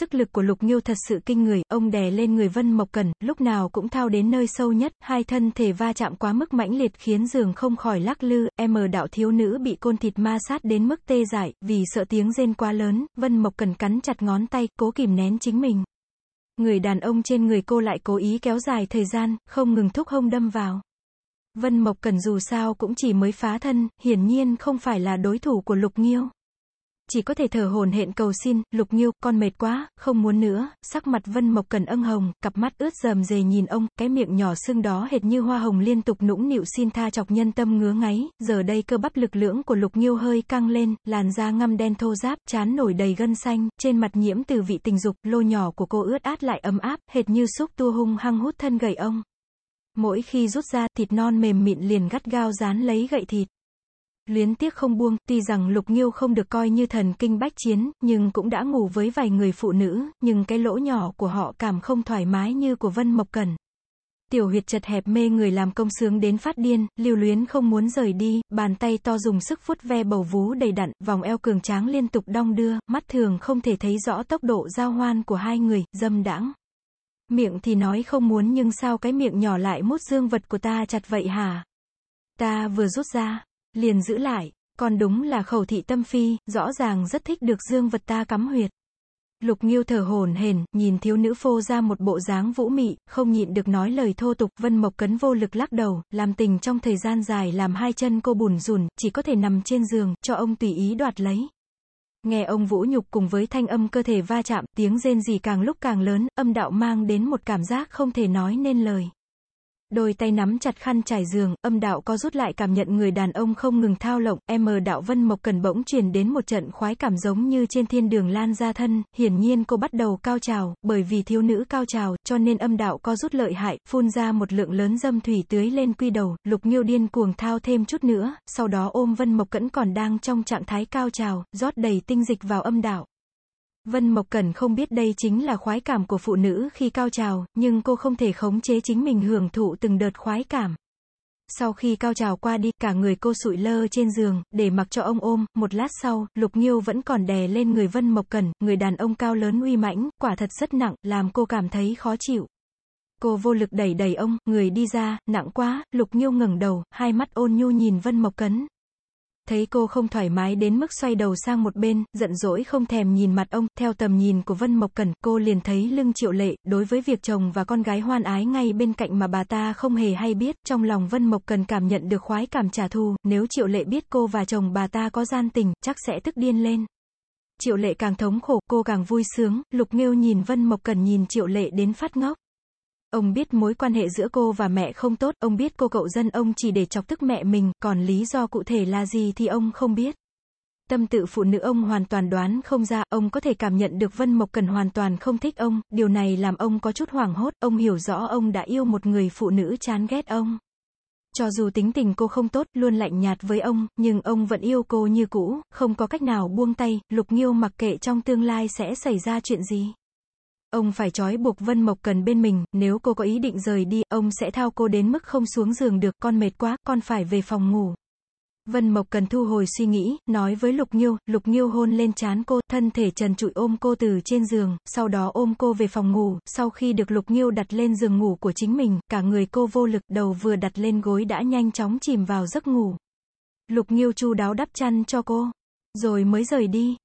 Sức lực của Lục Nghiêu thật sự kinh người, ông đè lên người Vân Mộc Cần, lúc nào cũng thao đến nơi sâu nhất, hai thân thể va chạm quá mức mãnh liệt khiến giường không khỏi lắc lư, em đạo thiếu nữ bị côn thịt ma sát đến mức tê dại, vì sợ tiếng rên quá lớn, Vân Mộc Cần cắn chặt ngón tay, cố kìm nén chính mình. Người đàn ông trên người cô lại cố ý kéo dài thời gian, không ngừng thúc hông đâm vào. Vân Mộc Cần dù sao cũng chỉ mới phá thân, hiển nhiên không phải là đối thủ của Lục Nghiêu chỉ có thể thở hồn hện cầu xin, lục nghiêu, con mệt quá, không muốn nữa, sắc mặt vân mộc cần âng hồng, cặp mắt ướt dầm dề nhìn ông, cái miệng nhỏ xương đó hệt như hoa hồng liên tục nũng nịu xin tha chọc nhân tâm ngứa ngáy, giờ đây cơ bắp lực lưỡng của lục nghiêu hơi căng lên, làn da ngăm đen thô ráp, chán nổi đầy gân xanh, trên mặt nhiễm từ vị tình dục, lô nhỏ của cô ướt át lại ấm áp, hệt như xúc tua hung hăng hút thân gầy ông. Mỗi khi rút ra, thịt non mềm mịn liền gắt gao dán lấy gậy thịt. Luyến tiếc không buông, tuy rằng Lục Nghiêu không được coi như thần kinh bách chiến, nhưng cũng đã ngủ với vài người phụ nữ, nhưng cái lỗ nhỏ của họ cảm không thoải mái như của Vân Mộc Cẩn. Tiểu huyệt chật hẹp mê người làm công sướng đến phát điên, lưu luyến không muốn rời đi, bàn tay to dùng sức vuốt ve bầu vú đầy đặn, vòng eo cường tráng liên tục đong đưa, mắt thường không thể thấy rõ tốc độ giao hoan của hai người, dâm đãng. Miệng thì nói không muốn nhưng sao cái miệng nhỏ lại mút dương vật của ta chặt vậy hả? Ta vừa rút ra, liền giữ lại, còn đúng là khẩu thị tâm phi, rõ ràng rất thích được dương vật ta cắm huyệt. Lục Nghiêu thở hổn hển, nhìn thiếu nữ phô ra một bộ dáng vũ mị, không nhịn được nói lời thô tục, Vân Mộc Cấn vô lực lắc đầu, làm tình trong thời gian dài làm hai chân cô bùn rùn, chỉ có thể nằm trên giường, cho ông tùy ý đoạt lấy. Nghe ông vũ nhục cùng với thanh âm cơ thể va chạm, tiếng rên rỉ càng lúc càng lớn, âm đạo mang đến một cảm giác không thể nói nên lời. Đôi tay nắm chặt khăn trải giường, âm đạo có rút lại cảm nhận người đàn ông không ngừng thao lộng, em đạo Vân Mộc Cần bỗng truyền đến một trận khoái cảm giống như trên thiên đường lan ra thân, hiển nhiên cô bắt đầu cao trào, bởi vì thiếu nữ cao trào, cho nên âm đạo có rút lợi hại, phun ra một lượng lớn dâm thủy tưới lên quy đầu, lục nghiêu điên cuồng thao thêm chút nữa, sau đó ôm Vân Mộc Cẩn còn đang trong trạng thái cao trào, rót đầy tinh dịch vào âm đạo. Vân Mộc Cẩn không biết đây chính là khoái cảm của phụ nữ khi cao trào, nhưng cô không thể khống chế chính mình hưởng thụ từng đợt khoái cảm. Sau khi cao trào qua đi, cả người cô sụi lơ trên giường, để mặc cho ông ôm, một lát sau, Lục Nghiêu vẫn còn đè lên người Vân Mộc Cẩn, người đàn ông cao lớn uy mãnh, quả thật rất nặng, làm cô cảm thấy khó chịu. Cô vô lực đẩy đẩy ông, người đi ra, nặng quá, Lục Nghiêu ngẩng đầu, hai mắt ôn nhu nhìn Vân Mộc Cẩn. Thấy cô không thoải mái đến mức xoay đầu sang một bên, giận dỗi không thèm nhìn mặt ông, theo tầm nhìn của Vân Mộc Cẩn, cô liền thấy lưng triệu lệ, đối với việc chồng và con gái hoan ái ngay bên cạnh mà bà ta không hề hay biết, trong lòng Vân Mộc Cần cảm nhận được khoái cảm trả thù, nếu triệu lệ biết cô và chồng bà ta có gian tình, chắc sẽ tức điên lên. Triệu lệ càng thống khổ, cô càng vui sướng, lục nghêu nhìn Vân Mộc Cần nhìn triệu lệ đến phát ngốc. Ông biết mối quan hệ giữa cô và mẹ không tốt, ông biết cô cậu dân ông chỉ để chọc tức mẹ mình, còn lý do cụ thể là gì thì ông không biết. Tâm tự phụ nữ ông hoàn toàn đoán không ra, ông có thể cảm nhận được Vân Mộc Cần hoàn toàn không thích ông, điều này làm ông có chút hoảng hốt, ông hiểu rõ ông đã yêu một người phụ nữ chán ghét ông. Cho dù tính tình cô không tốt, luôn lạnh nhạt với ông, nhưng ông vẫn yêu cô như cũ, không có cách nào buông tay, Lục Nghiêu mặc kệ trong tương lai sẽ xảy ra chuyện gì. Ông phải trói buộc Vân Mộc Cần bên mình, nếu cô có ý định rời đi, ông sẽ thao cô đến mức không xuống giường được, con mệt quá, con phải về phòng ngủ. Vân Mộc Cần thu hồi suy nghĩ, nói với Lục Nhiêu, Lục Nhiêu hôn lên trán cô, thân thể trần trụi ôm cô từ trên giường, sau đó ôm cô về phòng ngủ, sau khi được Lục Nhiêu đặt lên giường ngủ của chính mình, cả người cô vô lực, đầu vừa đặt lên gối đã nhanh chóng chìm vào giấc ngủ. Lục Nhiêu chu đáo đắp chăn cho cô, rồi mới rời đi.